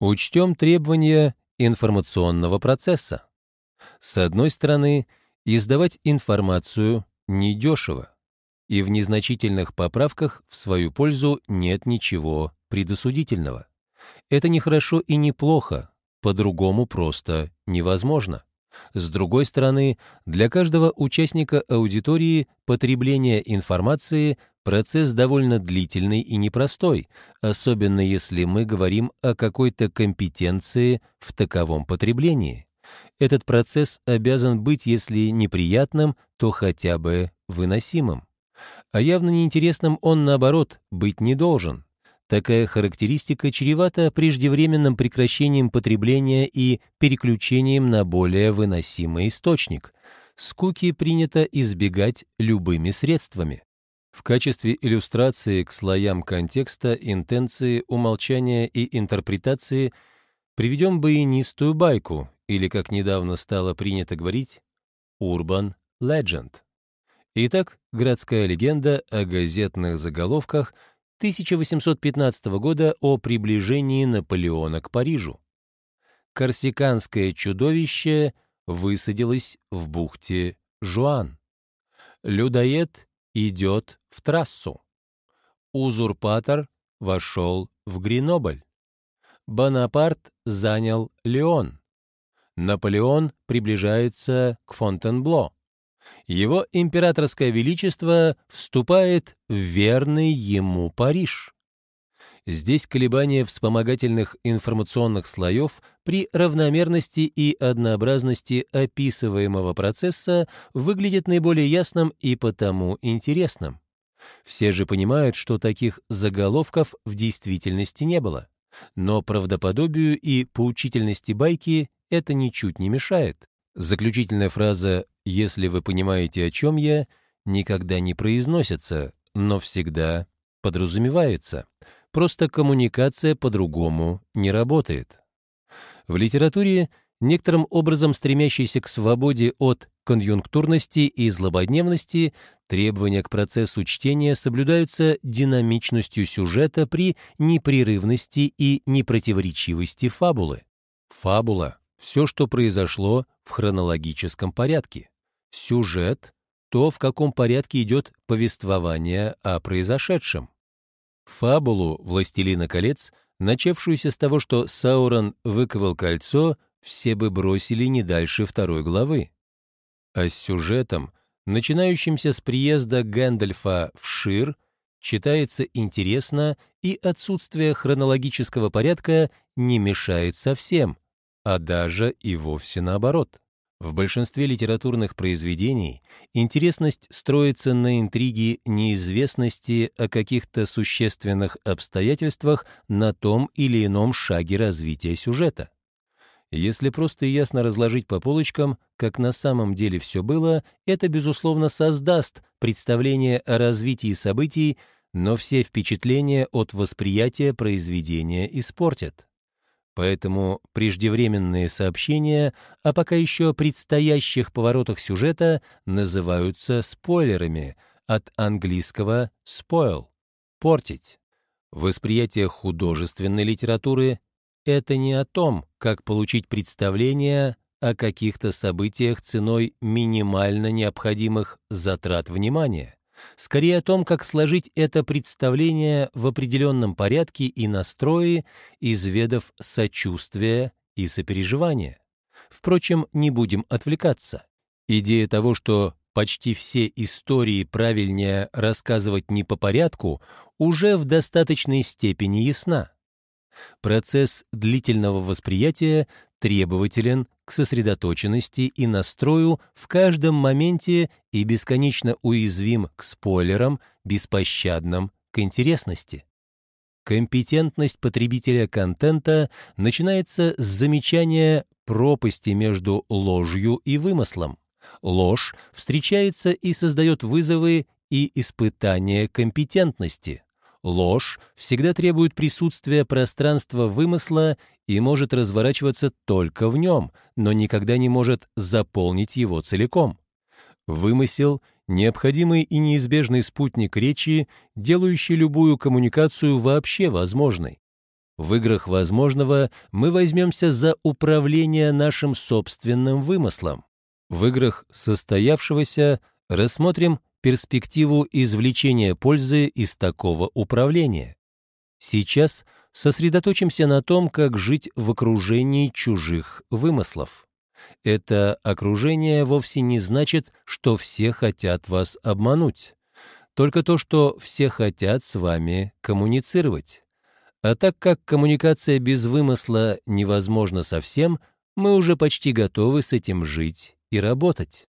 Учтем требования информационного процесса. С одной стороны, издавать информацию недешево, и в незначительных поправках в свою пользу нет ничего предосудительного. Это не хорошо и не плохо, по-другому просто невозможно. С другой стороны, для каждого участника аудитории потребление информации – процесс довольно длительный и непростой, особенно если мы говорим о какой-то компетенции в таковом потреблении. Этот процесс обязан быть, если неприятным, то хотя бы выносимым. А явно неинтересным он, наоборот, быть не должен. Такая характеристика чревата преждевременным прекращением потребления и переключением на более выносимый источник. Скуки принято избегать любыми средствами. В качестве иллюстрации к слоям контекста, интенции, умолчания и интерпретации приведем баянистую байку, или, как недавно стало принято говорить, urban legend. Итак, городская легенда о газетных заголовках – 1815 года о приближении Наполеона к Парижу. Корсиканское чудовище высадилось в бухте Жуан. Людоед идет в трассу. Узурпатор вошел в Гренобль. Бонапарт занял Леон. Наполеон приближается к Фонтенбло его императорское величество вступает в верный ему Париж. Здесь колебания вспомогательных информационных слоев при равномерности и однообразности описываемого процесса выглядят наиболее ясным и потому интересным. Все же понимают, что таких заголовков в действительности не было. Но правдоподобию и поучительности байки это ничуть не мешает. Заключительная фраза «если вы понимаете, о чем я» никогда не произносится, но всегда подразумевается. Просто коммуникация по-другому не работает. В литературе, некоторым образом стремящейся к свободе от конъюнктурности и злободневности, требования к процессу чтения соблюдаются динамичностью сюжета при непрерывности и непротиворечивости фабулы. Фабула все, что произошло в хронологическом порядке. Сюжет — то, в каком порядке идет повествование о произошедшем. Фабулу «Властелина колец», начавшуюся с того, что Саурон выковал кольцо, все бы бросили не дальше второй главы. А с сюжетом, начинающимся с приезда Гэндальфа в Шир, читается интересно, и отсутствие хронологического порядка не мешает совсем — а даже и вовсе наоборот. В большинстве литературных произведений интересность строится на интриге неизвестности о каких-то существенных обстоятельствах на том или ином шаге развития сюжета. Если просто и ясно разложить по полочкам, как на самом деле все было, это, безусловно, создаст представление о развитии событий, но все впечатления от восприятия произведения испортят. Поэтому преждевременные сообщения о пока еще предстоящих поворотах сюжета называются спойлерами от английского «spoil» — «портить». Восприятие художественной литературы — это не о том, как получить представление о каких-то событиях ценой минимально необходимых затрат внимания скорее о том, как сложить это представление в определенном порядке и настрое, изведав сочувствие и сопереживание. Впрочем, не будем отвлекаться. Идея того, что почти все истории правильнее рассказывать не по порядку, уже в достаточной степени ясна. Процесс длительного восприятия требователен к сосредоточенности и настрою в каждом моменте и бесконечно уязвим к спойлерам, беспощадным к интересности. Компетентность потребителя контента начинается с замечания пропасти между ложью и вымыслом. Ложь встречается и создает вызовы и испытания компетентности. Ложь всегда требует присутствия пространства вымысла и может разворачиваться только в нем, но никогда не может заполнить его целиком. Вымысел — необходимый и неизбежный спутник речи, делающий любую коммуникацию вообще возможной. В играх возможного мы возьмемся за управление нашим собственным вымыслом. В играх состоявшегося рассмотрим перспективу извлечения пользы из такого управления. Сейчас сосредоточимся на том, как жить в окружении чужих вымыслов. Это окружение вовсе не значит, что все хотят вас обмануть. Только то, что все хотят с вами коммуницировать. А так как коммуникация без вымысла невозможна совсем, мы уже почти готовы с этим жить и работать.